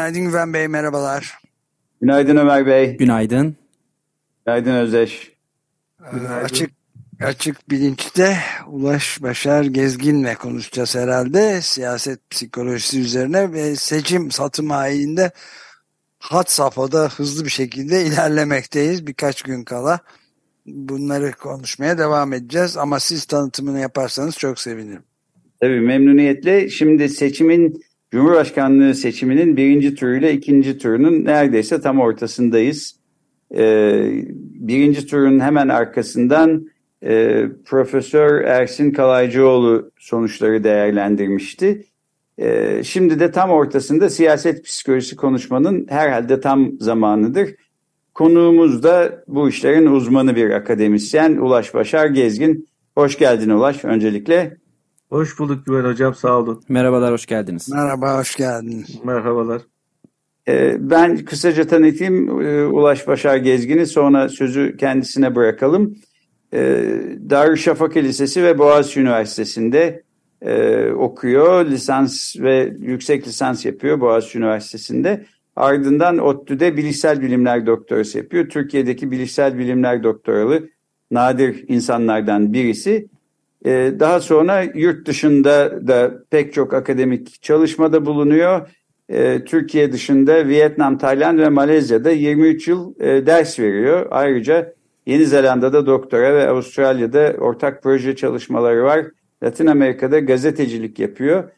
Günaydın Güven Bey, merhabalar. Günaydın Ömer Bey. Günaydın. Günaydın Özdeş. Günaydın. Açık Açık bilinçte Ulaş Başar Gezgin'le konuşacağız herhalde. Siyaset psikolojisi üzerine ve seçim satım ayinde hat safhada hızlı bir şekilde ilerlemekteyiz birkaç gün kala. Bunları konuşmaya devam edeceğiz ama siz tanıtımını yaparsanız çok sevinirim. Tabii memnuniyetle. Şimdi seçimin Cumhurbaşkanlığı seçiminin birinci turuyla ikinci turunun neredeyse tam ortasındayız. Ee, birinci turun hemen arkasından e, Profesör Ersin Kalaycıoğlu sonuçları değerlendirmişti. E, şimdi de tam ortasında siyaset psikolojisi konuşmanın herhalde tam zamanıdır. Konuğumuz da bu işlerin uzmanı bir akademisyen Ulaş Başar Gezgin. Hoş geldin Ulaş öncelikle. Hoş bulduk Güven Hocam sağ olun. Merhabalar hoş geldiniz. Merhaba hoş geldin. Merhabalar. Ee, ben kısaca tanıtayım e, Ulaş Başar Gezgin'i sonra sözü kendisine bırakalım. Ee, Darüşşafaka Lisesi ve Boğaziçi Üniversitesi'nde e, okuyor. Lisans ve yüksek lisans yapıyor Boğaziçi Üniversitesi'nde. Ardından ODTÜ'de bilişsel bilimler doktorası yapıyor. Türkiye'deki bilişsel bilimler doktoralı nadir insanlardan birisi. Ee, daha sonra yurt dışında da pek çok akademik çalışmada bulunuyor. Ee, Türkiye dışında Vietnam, Tayland ve Malezya'da 23 yıl e, ders veriyor. Ayrıca Yeni Zelanda'da doktora ve Avustralya'da ortak proje çalışmaları var. Latin Amerika'da gazetecilik yapıyor.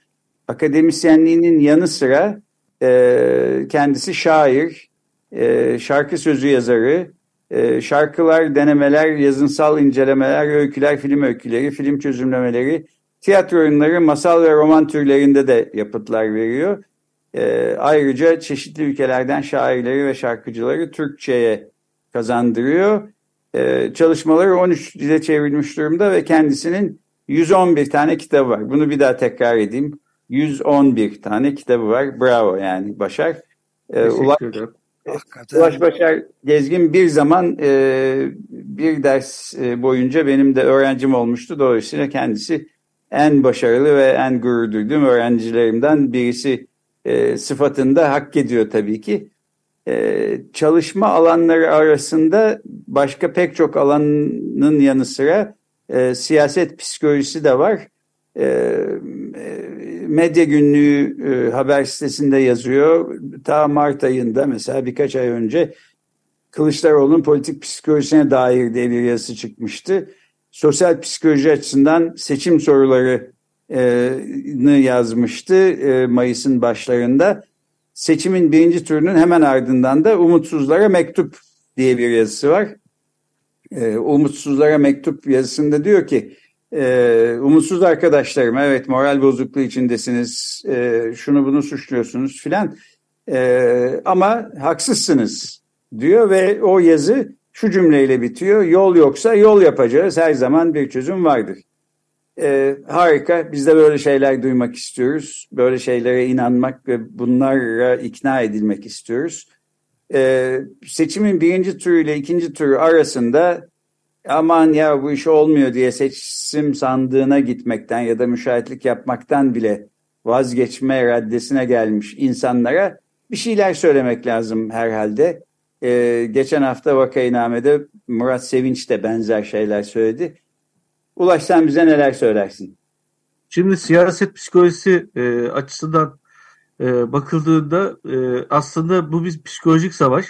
Akademisyenliğinin yanı sıra e, kendisi şair, e, şarkı sözü yazarı, e, şarkılar, denemeler, yazınsal incelemeler, öyküler, film öyküleri, film çözümlemeleri, tiyatro oyunları, masal ve roman türlerinde de yapıtlar veriyor. E, ayrıca çeşitli ülkelerden şairleri ve şarkıcıları Türkçe'ye kazandırıyor. Ee, çalışmaları 13 dile çevrilmiş durumda ve kendisinin 111 tane kitabı var. Bunu bir daha tekrar edeyim. 111 tane kitabı var. Bravo yani Başar. Ee, Ulaş, Ulaş Başar Gezgin bir zaman e, bir ders e, boyunca benim de öğrencim olmuştu. Dolayısıyla kendisi en başarılı ve en gurur duyduğum öğrencilerimden birisi e, sıfatında hak ediyor tabii ki. Ee, çalışma alanları arasında başka pek çok alanın yanı sıra e, siyaset psikolojisi de var. Ee, e, medya günlüğü e, haber sitesinde yazıyor. Ta Mart ayında mesela birkaç ay önce Kılıçdaroğlu'nun politik psikolojisine dair diye bir yazısı çıkmıştı. Sosyal psikoloji açısından seçim sorularını yazmıştı e, Mayıs'ın başlarında seçimin birinci turunun hemen ardından da umutsuzlara mektup diye bir yazısı var. E, umutsuzlara mektup yazısında diyor ki e, umutsuz arkadaşlarım evet moral bozukluğu içindesiniz e, şunu bunu suçluyorsunuz filan e, ama haksızsınız diyor ve o yazı şu cümleyle bitiyor yol yoksa yol yapacağız her zaman bir çözüm vardır. Ee, harika. Biz de böyle şeyler duymak istiyoruz. Böyle şeylere inanmak ve bunlara ikna edilmek istiyoruz. Ee, seçimin birinci turu ile ikinci turu arasında aman ya bu iş olmuyor diye seçim sandığına gitmekten ya da müşahitlik yapmaktan bile vazgeçme raddesine gelmiş insanlara bir şeyler söylemek lazım herhalde. Ee, geçen hafta Vakainame'de Murat Sevinç de benzer şeyler söyledi. Ulaş sen bize neler söylersin? Şimdi siyaset psikolojisi e, açısından e, bakıldığında e, aslında bu bir psikolojik savaş.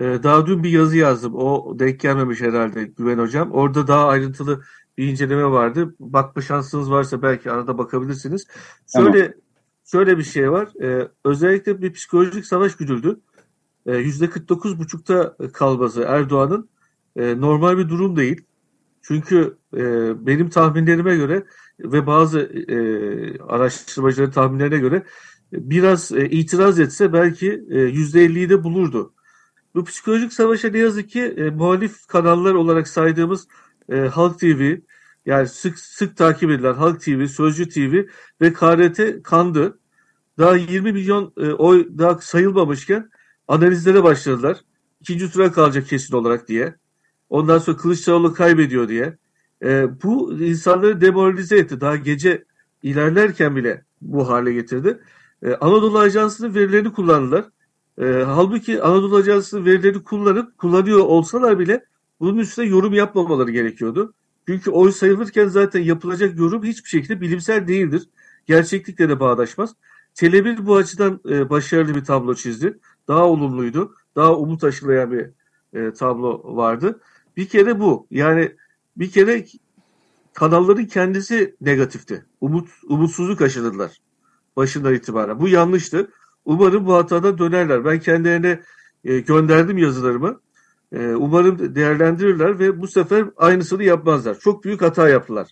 E, daha dün bir yazı yazdım. O denk gelmemiş herhalde Güven Hocam. Orada daha ayrıntılı bir inceleme vardı. Bakma şansınız varsa belki arada bakabilirsiniz. Şöyle tamam. şöyle bir şey var. E, özellikle bir psikolojik savaş güdüldü. E, %49,5'ta kalması Erdoğan'ın e, normal bir durum değil. Çünkü e, benim tahminlerime göre ve bazı e, araştırmacıların tahminlerine göre biraz e, itiraz etse belki e, %50'yi de bulurdu. Bu psikolojik savaşa ne yazık ki e, muhalif kanallar olarak saydığımız e, Halk TV, yani sık sık takip edilen Halk TV, Sözcü TV ve KRT kandı. Daha 20 milyon e, oy daha sayılmamışken analizlere başladılar. İkinci tura kalacak kesin olarak diye. Ondan sonra Kılıçdaroğlu kaybediyor diye. E, bu insanları demoralize etti. Daha gece ilerlerken bile bu hale getirdi. E, Anadolu Ajansı'nın verilerini kullandılar. E, halbuki Anadolu Ajansı'nın verilerini kullanıp kullanıyor olsalar bile bunun üstüne yorum yapmamaları gerekiyordu. Çünkü oy sayılırken zaten yapılacak yorum hiçbir şekilde bilimsel değildir. Gerçeklikle de bağdaşmaz. Tele1 bu açıdan e, başarılı bir tablo çizdi. Daha olumluydu. Daha umut aşılayan bir e, tablo vardı. Bir kere bu. Yani bir kere kanalların kendisi negatifti. Umut, umutsuzluk aşıladılar başından itibaren. Bu yanlıştı. Umarım bu hatadan dönerler. Ben kendilerine e, gönderdim yazılarımı. E, umarım değerlendirirler ve bu sefer aynısını yapmazlar. Çok büyük hata yaptılar.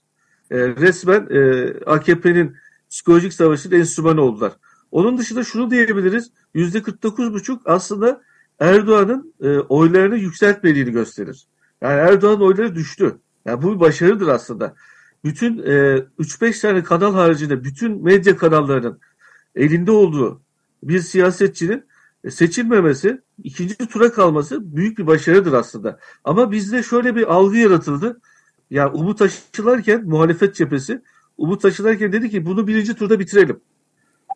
E, resmen e, AKP'nin psikolojik savaşının enstrümanı oldular. Onun dışında şunu diyebiliriz. Yüzde 49,5 aslında Erdoğan'ın e, oylarını yükseltmediğini gösterir. Yani Erdoğan oyları düştü. Yani bu bir başarıdır aslında. Bütün e, 3-5 tane kanal haricinde bütün medya kanallarının elinde olduğu bir siyasetçinin e, seçilmemesi, ikinci tura kalması büyük bir başarıdır aslında. Ama bizde şöyle bir algı yaratıldı. Yani umut aşılarken muhalefet cephesi umut aşılarken dedi ki bunu birinci turda bitirelim.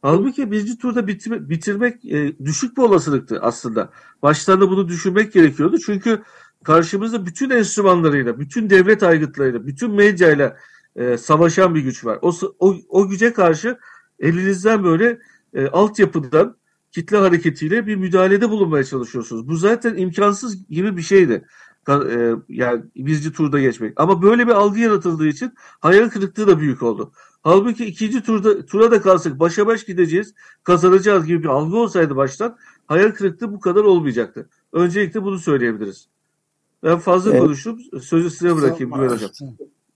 Halbuki birinci turda bitirmek, bitirmek e, düşük bir olasılıktı aslında. Baştan da bunu düşünmek gerekiyordu. Çünkü karşımızda bütün enstrümanlarıyla, bütün devlet aygıtlarıyla, bütün medyayla e, savaşan bir güç var. O, o, o güce karşı elinizden böyle e, altyapıdan kitle hareketiyle bir müdahalede bulunmaya çalışıyorsunuz. Bu zaten imkansız gibi bir şeydi. E, yani birinci turda geçmek. Ama böyle bir algı yaratıldığı için hayal kırıklığı da büyük oldu. Halbuki ikinci turda tura da kalsak başa baş gideceğiz, kazanacağız gibi bir algı olsaydı baştan hayal kırıklığı bu kadar olmayacaktı. Öncelikle bunu söyleyebiliriz. Ben fazla evet. konuştum. Sözü size bırakayım. Hocam.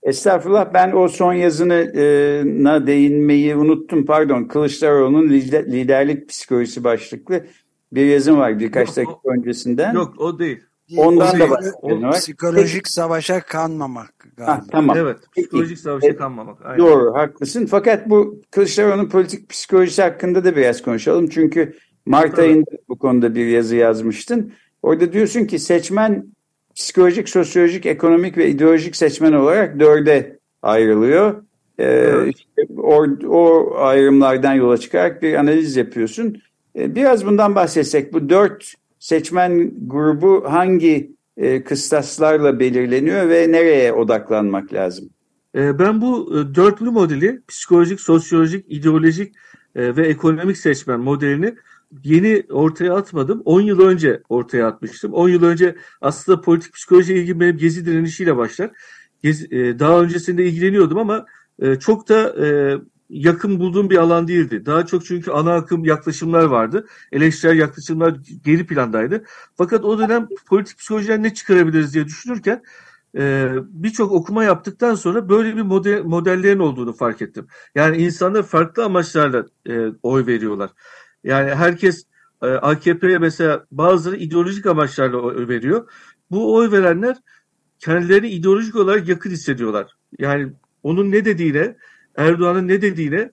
Estağfurullah ben o son yazına değinmeyi unuttum. Pardon Kılıçdaroğlu'nun liderlik psikolojisi başlıklı bir yazım var birkaç yok, dakika o, öncesinden. Yok o değil. Ondan da var. Psikolojik Peki. savaşa kanmamak galiba. Ha, tamam. Evet. Psikolojik Peki. savaşa kanmamak. Aynen. Doğru haklısın. Fakat bu Kılıçdaroğlu'nun politik psikolojisi hakkında da biraz konuşalım. Çünkü Mart evet. ayında bu konuda bir yazı yazmıştın. Orada diyorsun ki seçmen psikolojik, sosyolojik, ekonomik ve ideolojik seçmen olarak dörde ayrılıyor. Ee, evet. işte o, o ayrımlardan yola çıkarak bir analiz yapıyorsun. Ee, biraz bundan bahsetsek bu dört seçmen grubu hangi e, kıstaslarla belirleniyor ve nereye odaklanmak lazım? Ee, ben bu e, dörtlü modeli psikolojik, sosyolojik, ideolojik e, ve ekonomik seçmen modelini yeni ortaya atmadım. 10 yıl önce ortaya atmıştım. 10 yıl önce aslında politik psikolojiye ilgim benim gezi direnişiyle başlar. Gezi, e, daha öncesinde ilgileniyordum ama e, çok da e, yakın bulduğum bir alan değildi. Daha çok çünkü ana akım yaklaşımlar vardı. Eleştirel yaklaşımlar geri plandaydı. Fakat o dönem politik psikolojiden ne çıkarabiliriz diye düşünürken e, birçok okuma yaptıktan sonra böyle bir model, modellerin olduğunu fark ettim. Yani insanlar farklı amaçlarla e, oy veriyorlar. Yani herkes e, AKP'ye mesela bazıları ideolojik amaçlarla oy veriyor. Bu oy verenler kendilerini ideolojik olarak yakın hissediyorlar. Yani onun ne dediğine, Erdoğan'ın ne dediğine,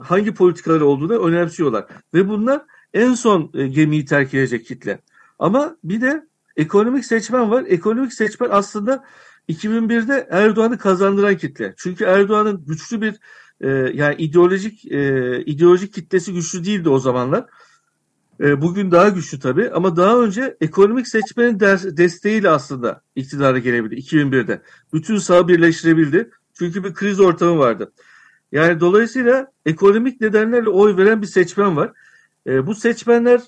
hangi politikaları olduğunu önemsiyorlar. Ve bunlar en son e, gemiyi terk edecek kitle. Ama bir de ekonomik seçmen var. Ekonomik seçmen aslında 2001'de Erdoğan'ı kazandıran kitle. Çünkü Erdoğan'ın güçlü bir e, yani ideolojik e, ideolojik kitlesi güçlü değildi o zamanlar. E, bugün daha güçlü tabii ama daha önce ekonomik seçmenin ders, desteğiyle aslında iktidara gelebildi 2001'de. Bütün sağ birleştirebildi. Çünkü bir kriz ortamı vardı. Yani dolayısıyla ekonomik nedenlerle oy veren bir seçmen var. E, bu seçmenler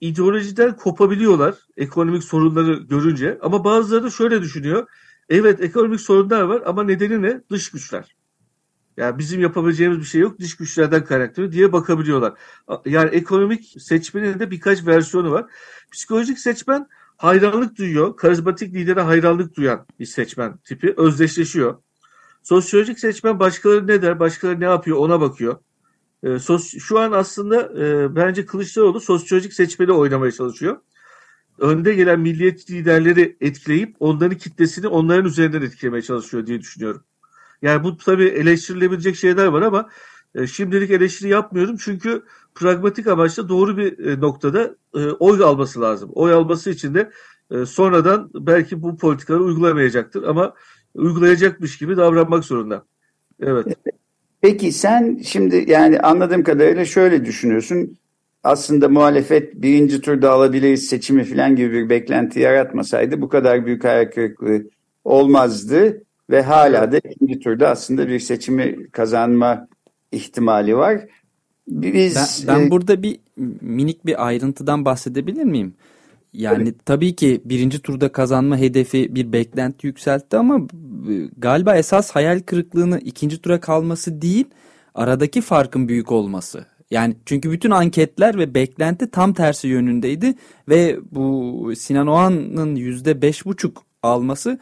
ideolojiden kopabiliyorlar ekonomik sorunları görünce ama bazıları da şöyle düşünüyor. Evet ekonomik sorunlar var ama nedeni ne? Dış güçler. Yani bizim yapabileceğimiz bir şey yok dış güçlerden kaynaklanıyor diye bakabiliyorlar. Yani ekonomik seçmenin de birkaç versiyonu var. Psikolojik seçmen hayranlık duyuyor. Karizmatik lidere hayranlık duyan bir seçmen tipi özdeşleşiyor. Sosyolojik seçmen başkaları ne der, başkaları ne yapıyor ona bakıyor. E, sos, şu an aslında e, bence Kılıçdaroğlu sosyolojik seçmeni oynamaya çalışıyor. Önde gelen milliyet liderleri etkileyip onların kitlesini onların üzerinden etkilemeye çalışıyor diye düşünüyorum. Yani bu tabii eleştirilebilecek şeyler var ama e, şimdilik eleştiri yapmıyorum çünkü pragmatik amaçla doğru bir e, noktada e, oy alması lazım. Oy alması için de e, sonradan belki bu politikaları uygulamayacaktır ama uygulayacakmış gibi davranmak zorunda. Evet. Peki sen şimdi yani anladığım kadarıyla şöyle düşünüyorsun. Aslında muhalefet birinci turda alabiliriz seçimi falan gibi bir beklenti yaratmasaydı bu kadar büyük hayal kırıklığı olmazdı ve hala da ikinci turda aslında bir seçimi kazanma ihtimali var. Biz, ben, ben e, burada bir minik bir ayrıntıdan bahsedebilir miyim? Yani tabii. tabii ki birinci turda kazanma hedefi bir beklenti yükseltti ama e, galiba esas hayal kırıklığını ikinci tura kalması değil aradaki farkın büyük olması. Yani çünkü bütün anketler ve beklenti tam tersi yönündeydi ve bu Sinan Oğan'ın yüzde beş buçuk alması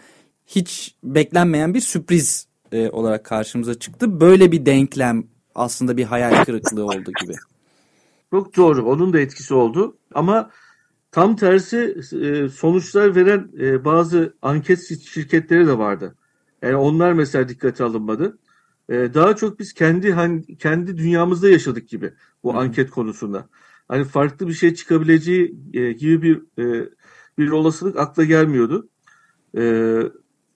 hiç beklenmeyen bir sürpriz e, olarak karşımıza çıktı. Böyle bir denklem aslında bir hayal kırıklığı oldu gibi. Çok doğru. Onun da etkisi oldu. Ama tam tersi e, sonuçlar veren e, bazı anket şirketleri de vardı. Yani onlar mesela dikkate alınmadı. E, daha çok biz kendi kendi dünyamızda yaşadık gibi bu Hı. anket konusunda. Hani farklı bir şey çıkabileceği gibi bir bir olasılık akla gelmiyordu.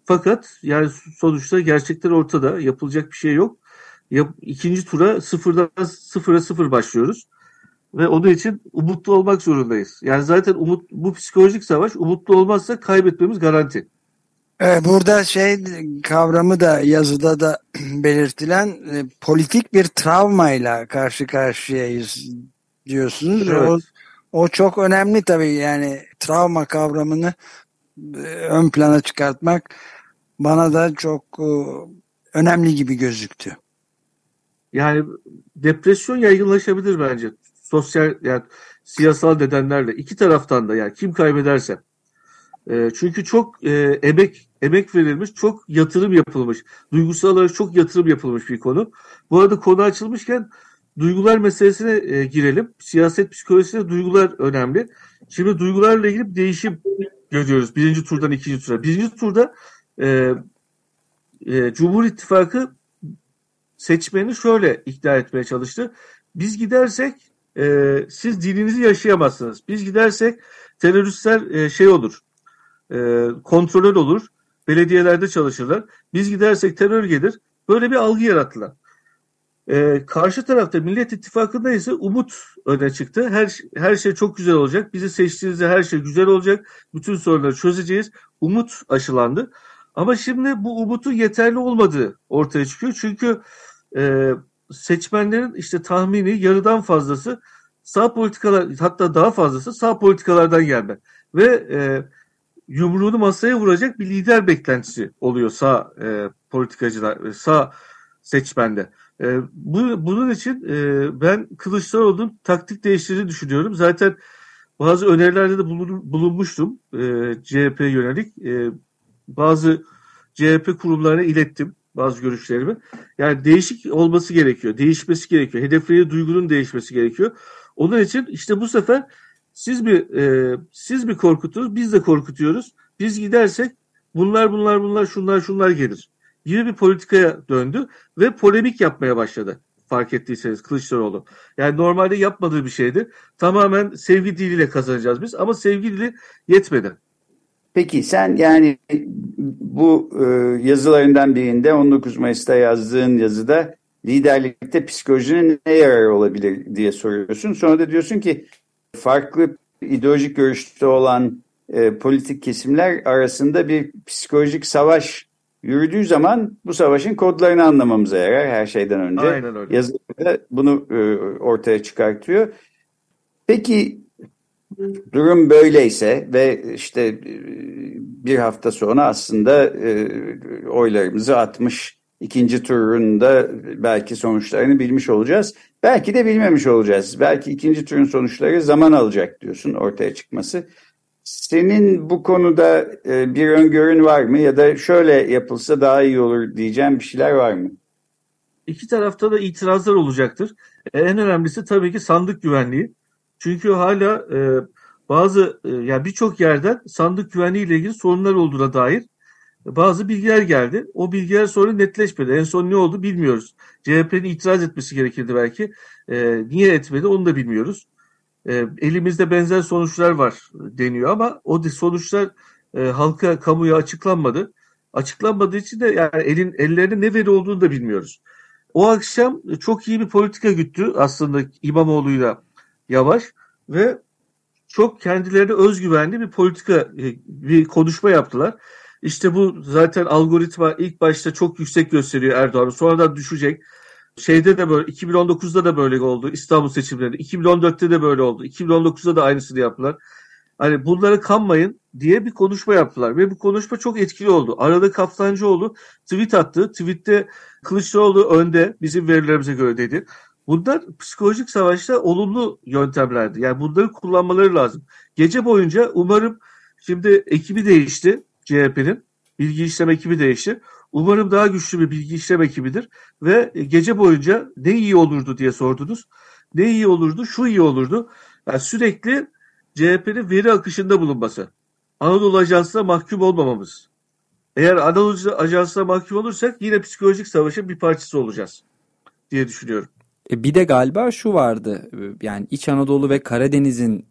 Fakat yani sonuçta gerçekler ortada. Yapılacak bir şey yok yap, ikinci tura sıfırdan sıfıra sıfır başlıyoruz. Ve onun için umutlu olmak zorundayız. Yani zaten umut bu psikolojik savaş umutlu olmazsa kaybetmemiz garanti. Evet, burada şey kavramı da yazıda da belirtilen e, politik bir travmayla karşı karşıyayız diyorsunuz. Evet. O, o çok önemli tabii yani travma kavramını e, ön plana çıkartmak bana da çok e, önemli gibi gözüktü. Yani depresyon yaygınlaşabilir bence. Sosyal yani siyasal nedenlerle iki taraftan da yani kim kaybederse. E, çünkü çok e, emek emek verilmiş, çok yatırım yapılmış. Duygusal olarak çok yatırım yapılmış bir konu. Bu arada konu açılmışken duygular meselesine e, girelim. Siyaset psikolojisinde duygular önemli. Şimdi duygularla ilgili bir değişim görüyoruz birinci turdan ikinci tura. Birinci turda e, e, Cumhur İttifakı seçmeni şöyle ikna etmeye çalıştı. Biz gidersek e, siz dininizi yaşayamazsınız. Biz gidersek teröristler e, şey olur, e, kontrolör olur, belediyelerde çalışırlar. Biz gidersek terör gelir. Böyle bir algı yarattılar. E, karşı tarafta Millet İttifakı'nda ise umut öne çıktı. Her her şey çok güzel olacak. Bizi seçtiğinizde her şey güzel olacak. Bütün sorunları çözeceğiz. Umut aşılandı. Ama şimdi bu umutun yeterli olmadığı ortaya çıkıyor. Çünkü e, seçmenlerin işte tahmini yarıdan fazlası sağ politikalar hatta daha fazlası sağ politikalardan gelme. Ve e, yumruğunu masaya vuracak bir lider beklentisi oluyor sağ e, politikacılar, sağ seçmende. E, bu, bunun için e, ben Kılıçdaroğlu'nun taktik değiştirdiğini düşünüyorum. Zaten bazı önerilerde de bulun, bulunmuştum e, CHP yönelik. E, bazı CHP kurumlarına ilettim bazı görüşlerimi. Yani değişik olması gerekiyor. Değişmesi gerekiyor. Hedefleri duygunun değişmesi gerekiyor. Onun için işte bu sefer siz bir e, siz bir korkutunuz, biz de korkutuyoruz. Biz gidersek bunlar bunlar bunlar şunlar şunlar gelir. Gibi bir politikaya döndü ve polemik yapmaya başladı. Fark ettiyseniz Kılıçdaroğlu. Yani normalde yapmadığı bir şeydi. Tamamen sevgi diliyle kazanacağız biz ama sevgi dili yetmedi. Peki sen yani bu e, yazılarından birinde 19 Mayıs'ta yazdığın yazıda liderlikte psikolojinin ne yararı olabilir diye soruyorsun. Sonra da diyorsun ki farklı ideolojik görüşte olan e, politik kesimler arasında bir psikolojik savaş yürüdüğü zaman bu savaşın kodlarını anlamamıza yarar her şeyden önce. Aynen öyle. Yazıda bunu e, ortaya çıkartıyor. Peki durum böyleyse ve işte e, bir hafta sonra aslında e, oylarımızı atmış ikinci turunda belki sonuçlarını bilmiş olacağız. Belki de bilmemiş olacağız. Belki ikinci turun sonuçları zaman alacak diyorsun ortaya çıkması. Senin bu konuda e, bir öngörün var mı ya da şöyle yapılsa daha iyi olur diyeceğim bir şeyler var mı? İki tarafta da itirazlar olacaktır. En önemlisi tabii ki sandık güvenliği. Çünkü hala e, bazı e, yani birçok yerden sandık güvenliği ile ilgili sorunlar olduğuna dair bazı bilgiler geldi. O bilgiler sonra netleşmedi. En son ne oldu bilmiyoruz. CHP'nin itiraz etmesi gerekirdi belki. E, niye etmedi onu da bilmiyoruz. E, elimizde benzer sonuçlar var deniyor ama o sonuçlar e, halka, kamuya açıklanmadı. Açıklanmadığı için de yani elin ellerinde ne veri olduğunu da bilmiyoruz. O akşam çok iyi bir politika güttü aslında İmamoğlu'yla Yavaş ve çok kendilerine özgüvenli bir politika, e, bir konuşma yaptılar. İşte bu zaten algoritma ilk başta çok yüksek gösteriyor Erdoğan'ı. Sonradan düşecek. Şeyde de böyle 2019'da da böyle oldu İstanbul seçimlerinde. 2014'te de böyle oldu. 2019'da da aynısını yaptılar. Hani bunlara kanmayın diye bir konuşma yaptılar ve bu konuşma çok etkili oldu. Arada Kaftancıoğlu tweet attı. Tweette Kılıçdaroğlu önde bizim verilerimize göre dedi. Bunlar psikolojik savaşta olumlu yöntemlerdi. Yani bunları kullanmaları lazım. Gece boyunca umarım şimdi ekibi değişti CHP'nin. Bilgi işlem ekibi değişti. Umarım daha güçlü bir bilgi işlem ekibidir. Ve gece boyunca ne iyi olurdu diye sordunuz. Ne iyi olurdu? Şu iyi olurdu. Yani sürekli CHP'nin veri akışında bulunması. Anadolu Ajansı'na mahkum olmamamız. Eğer Anadolu Ajansı'na mahkum olursak yine psikolojik savaşın bir parçası olacağız diye düşünüyorum. E, bir de galiba şu vardı yani İç Anadolu ve Karadeniz'in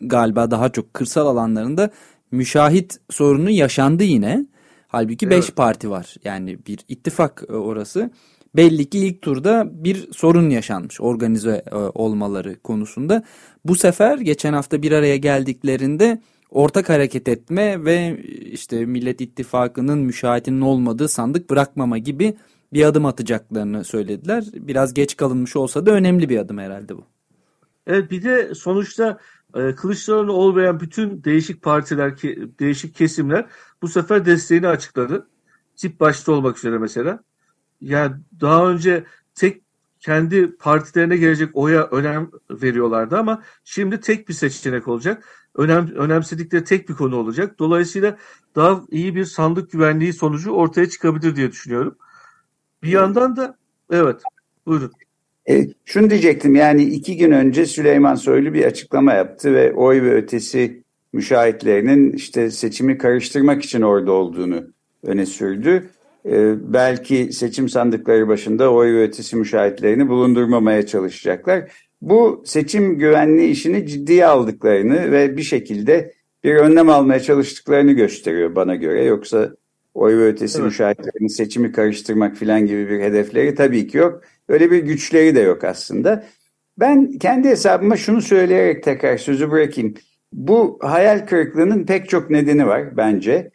galiba daha çok kırsal alanlarında müşahit sorunu yaşandı yine. Halbuki 5 evet. parti var yani bir ittifak e, orası. Belli ki ilk turda bir sorun yaşanmış organize e, olmaları konusunda. Bu sefer geçen hafta bir araya geldiklerinde ortak hareket etme ve işte Millet İttifakı'nın müşahitinin olmadığı sandık bırakmama gibi bir adım atacaklarını söylediler. Biraz geç kalınmış olsa da önemli bir adım herhalde bu. Evet bir de sonuçta e, Kılıçdaroğlu olmayan bütün değişik partiler, değişik kesimler bu sefer desteğini açıkladı. Tip başta olmak üzere mesela. Yani daha önce tek kendi partilerine gelecek oya önem veriyorlardı ama şimdi tek bir seçenek olacak. Önem, önemsedikleri tek bir konu olacak. Dolayısıyla daha iyi bir sandık güvenliği sonucu ortaya çıkabilir diye düşünüyorum. Bir yandan da evet buyurun. E, şunu diyecektim yani iki gün önce Süleyman Soylu bir açıklama yaptı ve oy ve ötesi müşahitlerinin işte seçimi karıştırmak için orada olduğunu öne sürdü. E, belki seçim sandıkları başında oy ve ötesi müşahitlerini bulundurmamaya çalışacaklar. Bu seçim güvenliği işini ciddiye aldıklarını ve bir şekilde bir önlem almaya çalıştıklarını gösteriyor bana göre. Yoksa oy ve ötesi evet. müşahitlerin seçimi karıştırmak falan gibi bir hedefleri tabii ki yok. Öyle bir güçleri de yok aslında. Ben kendi hesabıma şunu söyleyerek tekrar sözü bırakayım. Bu hayal kırıklığının pek çok nedeni var bence.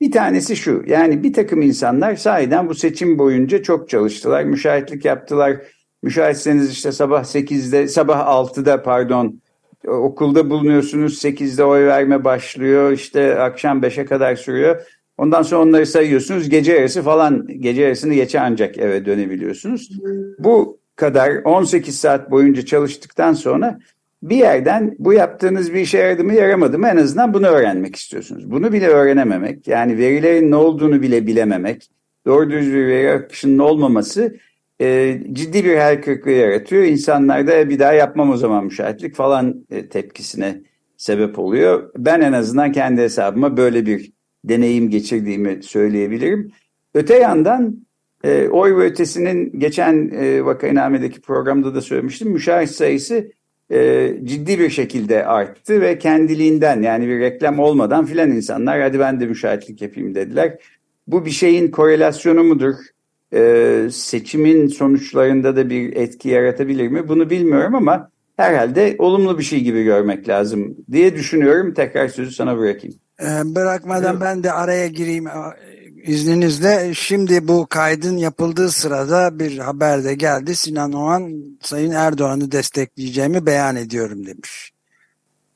Bir tanesi şu yani bir takım insanlar sahiden bu seçim boyunca çok çalıştılar. Müşahitlik yaptılar. Müşahitseniz işte sabah 8'de sabah 6'da pardon okulda bulunuyorsunuz 8'de oy verme başlıyor işte akşam 5'e kadar sürüyor. Ondan sonra onları sayıyorsunuz. Gece yarısı falan gece yarısını geçe ancak eve dönebiliyorsunuz. Bu kadar 18 saat boyunca çalıştıktan sonra bir yerden bu yaptığınız bir işe yaradı mı yaramadı mı en azından bunu öğrenmek istiyorsunuz. Bunu bile öğrenememek yani verilerin ne olduğunu bile bilememek doğru düz bir veri akışının olmaması e, ciddi bir hayal kırıklığı yaratıyor. İnsanlarda bir daha yapmam o zaman müşahitlik falan e, tepkisine sebep oluyor. Ben en azından kendi hesabıma böyle bir deneyim geçirdiğimi söyleyebilirim. Öte yandan e, oy ve ötesinin geçen e, vakainamedeki programda da söylemiştim. Müşahit sayısı e, ciddi bir şekilde arttı ve kendiliğinden yani bir reklam olmadan filan insanlar hadi ben de müşahitlik yapayım dediler. Bu bir şeyin korelasyonu mudur? E, seçimin sonuçlarında da bir etki yaratabilir mi? Bunu bilmiyorum ama herhalde olumlu bir şey gibi görmek lazım diye düşünüyorum. Tekrar sözü sana bırakayım. Ee, bırakmadan ben de araya gireyim izninizle. Şimdi bu kaydın yapıldığı sırada bir haber de geldi. Sinan Oğan Sayın Erdoğan'ı destekleyeceğimi beyan ediyorum demiş.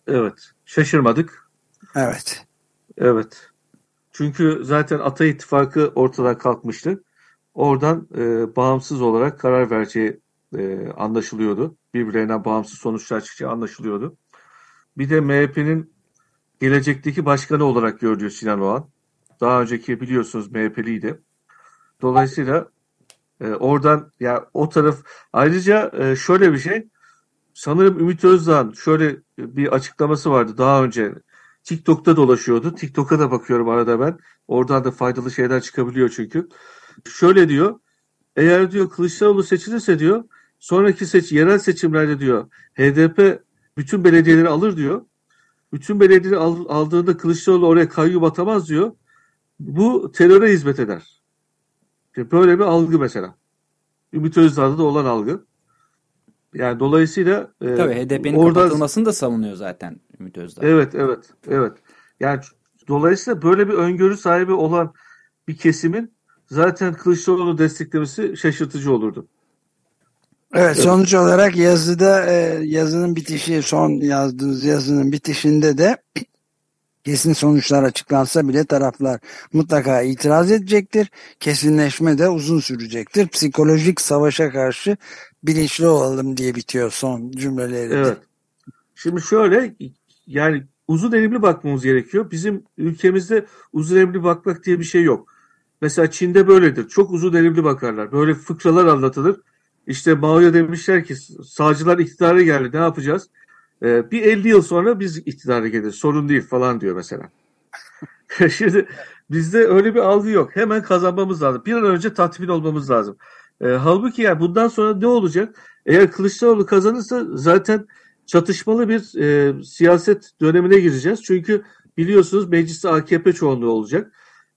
Evet. Şaşırmadık. Evet. Evet. Çünkü zaten Ata İttifakı ortadan kalkmıştı. Oradan e, bağımsız olarak karar vereceği e, anlaşılıyordu. Birbirlerinden bağımsız sonuçlar çıkacağı anlaşılıyordu. Bir de MHP'nin gelecekteki başkanı olarak görülüyor Sinan Oğan. Daha önceki biliyorsunuz MHP'liydi. Dolayısıyla e, oradan ya o taraf ayrıca e, şöyle bir şey sanırım Ümit Özdağ'ın şöyle bir açıklaması vardı daha önce TikTok'ta dolaşıyordu. TikTok'a da bakıyorum arada ben. Oradan da faydalı şeyler çıkabiliyor çünkü. Şöyle diyor. Eğer diyor Kılıçdaroğlu seçilirse diyor sonraki seç yerel seçimlerde diyor HDP bütün belediyeleri alır diyor. Bütün belediyeleri al, aldığında Kılıçdaroğlu oraya kayyum atamaz diyor. Bu teröre hizmet eder. Böyle bir algı mesela. Ümit Özdağ'da da olan algı. Yani dolayısıyla e, Tabii HDP'nin orada... kapatılmasını da savunuyor zaten Ümit Özdağ. Evet, evet, evet. Yani dolayısıyla böyle bir öngörü sahibi olan bir kesimin zaten Kılıçdaroğlu desteklemesi şaşırtıcı olurdu. Evet sonuç olarak yazıda e, yazının bitişi son yazdığınız yazının bitişinde de kesin sonuçlar açıklansa bile taraflar mutlaka itiraz edecektir. Kesinleşme de uzun sürecektir. Psikolojik savaşa karşı bilinçli olalım diye bitiyor son cümleleri. Evet. Şimdi şöyle yani uzun elimli bakmamız gerekiyor. Bizim ülkemizde uzun elimli bakmak diye bir şey yok. Mesela Çin'de böyledir. Çok uzun elimli bakarlar. Böyle fıkralar anlatılır. İşte Mao'ya demişler ki sağcılar iktidara geldi ne yapacağız? Ee, bir 50 yıl sonra biz iktidara geliriz sorun değil falan diyor mesela. Şimdi bizde öyle bir algı yok. Hemen kazanmamız lazım. Bir an önce tatmin olmamız lazım. E, halbuki yani bundan sonra ne olacak? Eğer Kılıçdaroğlu kazanırsa zaten çatışmalı bir e, siyaset dönemine gireceğiz. Çünkü biliyorsunuz mecliste AKP çoğunluğu olacak.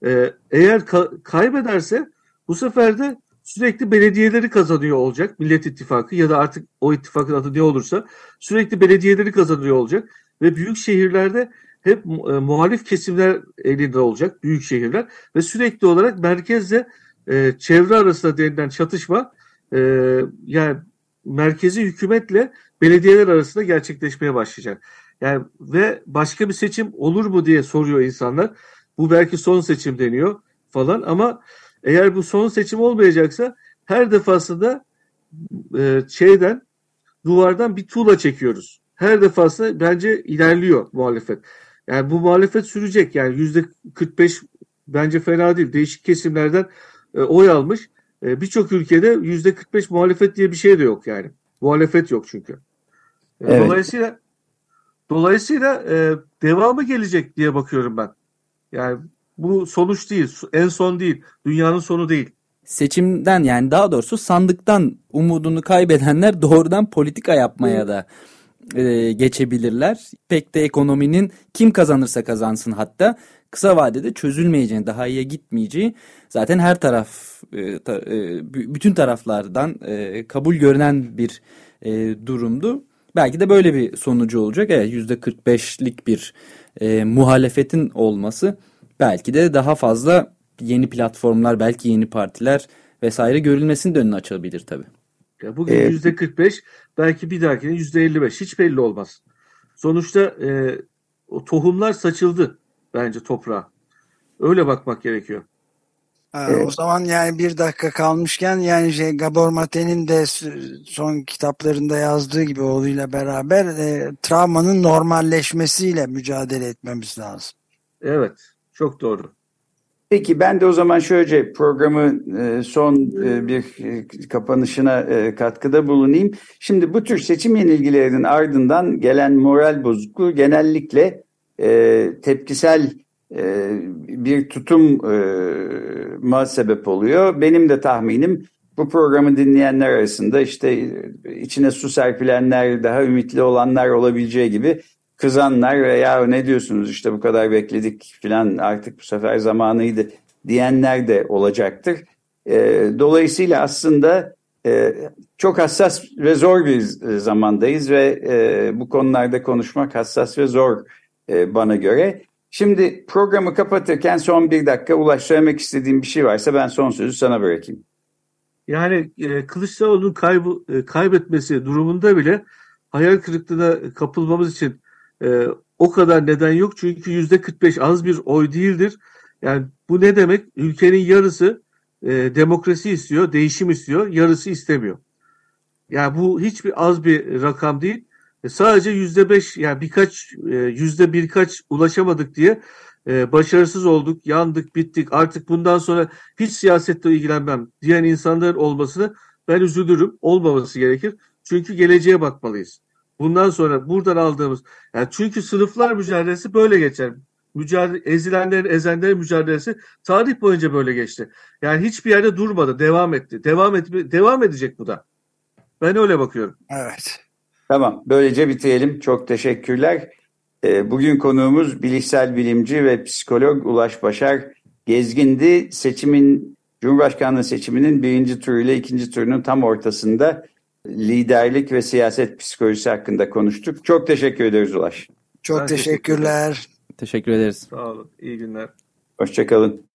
E, eğer ka- kaybederse bu sefer de sürekli belediyeleri kazanıyor olacak Millet İttifakı ya da artık o ittifakın adı ne olursa sürekli belediyeleri kazanıyor olacak ve büyük şehirlerde hep e, muhalif kesimler elinde olacak büyük şehirler ve sürekli olarak merkezle e, çevre arasında denilen çatışma e, yani merkezi hükümetle belediyeler arasında gerçekleşmeye başlayacak. Yani ve başka bir seçim olur mu diye soruyor insanlar. Bu belki son seçim deniyor falan ama eğer bu son seçim olmayacaksa her defasında e, şeyden duvardan bir tuğla çekiyoruz. Her defasında bence ilerliyor muhalefet. Yani bu muhalefet sürecek. Yani yüzde 45 bence fena değil. Değişik kesimlerden e, oy almış. E, Birçok ülkede yüzde 45 muhalefet diye bir şey de yok yani. Muhalefet yok çünkü. E, evet. Dolayısıyla dolayısıyla e, devamı gelecek diye bakıyorum ben. Yani bu sonuç değil, en son değil, dünyanın sonu değil. Seçimden yani daha doğrusu sandıktan umudunu kaybedenler doğrudan politika yapmaya da e, geçebilirler. Pek de ekonominin kim kazanırsa kazansın hatta kısa vadede çözülmeyeceğini, daha iyiye gitmeyeceği zaten her taraf, e, ta, e, bütün taraflardan e, kabul görünen bir e, durumdu. Belki de böyle bir sonucu olacak. Evet %45'lik bir e, muhalefetin olması belki de daha fazla yeni platformlar, belki yeni partiler vesaire görülmesinin de önünü açabilir tabii. Ya bugün yüzde ee, 45 belki bir dahakine yüzde 55 hiç belli olmaz. Sonuçta e, o tohumlar saçıldı bence toprağa. Öyle bakmak gerekiyor. Ha, evet. O zaman yani bir dakika kalmışken yani şey Gabor Mate'nin de son kitaplarında yazdığı gibi oğluyla beraber e, travmanın normalleşmesiyle mücadele etmemiz lazım. Evet çok doğru. Peki ben de o zaman şöyle programı e, son e, bir e, kapanışına katkıda bulunayım. Şimdi bu tür seçim yenilgilerinin ardından gelen moral bozukluğu genellikle tepkisel bir tutum ma sebep oluyor. Benim de tahminim bu programı dinleyenler arasında işte içine su serpilenler, daha ümitli olanlar olabileceği gibi kızanlar veya ne diyorsunuz işte bu kadar bekledik falan artık bu sefer zamanıydı diyenler de olacaktır. E, dolayısıyla aslında e, çok hassas ve zor bir zamandayız ve e, bu konularda konuşmak hassas ve zor e, bana göre. Şimdi programı kapatırken son bir dakika Ulaş istediğim bir şey varsa ben son sözü sana bırakayım. Yani e, Kılıçdaroğlu'nun kaybı, e, kaybetmesi durumunda bile hayal kırıklığına kapılmamız için e, o kadar neden yok. Çünkü yüzde 45 az bir oy değildir. Yani bu ne demek? Ülkenin yarısı e, demokrasi istiyor, değişim istiyor, yarısı istemiyor. Yani bu hiçbir az bir rakam değil. E, sadece yüzde beş yani birkaç e, yüzde birkaç ulaşamadık diye e, başarısız olduk, yandık, bittik. Artık bundan sonra hiç siyasetle ilgilenmem diyen insanların olmasını ben üzülürüm. Olmaması gerekir. Çünkü geleceğe bakmalıyız. Bundan sonra buradan aldığımız yani çünkü sınıflar mücadelesi böyle geçer. Mücadele, ezilenlerin, ezenlerin mücadelesi tarih boyunca böyle geçti. Yani hiçbir yerde durmadı, devam etti. Devam et, devam edecek bu da. Ben öyle bakıyorum. Evet. Tamam, böylece bitirelim. Çok teşekkürler. Ee, bugün konuğumuz bilişsel bilimci ve psikolog Ulaş Başar Gezgin'di. Seçimin, Cumhurbaşkanlığı seçiminin birinci turuyla ikinci turunun tam ortasında liderlik ve siyaset psikolojisi hakkında konuştuk. Çok teşekkür ederiz Ulaş. Çok ben teşekkürler. Teşekkür ederiz. Sağ olun. İyi günler. Hoşçakalın.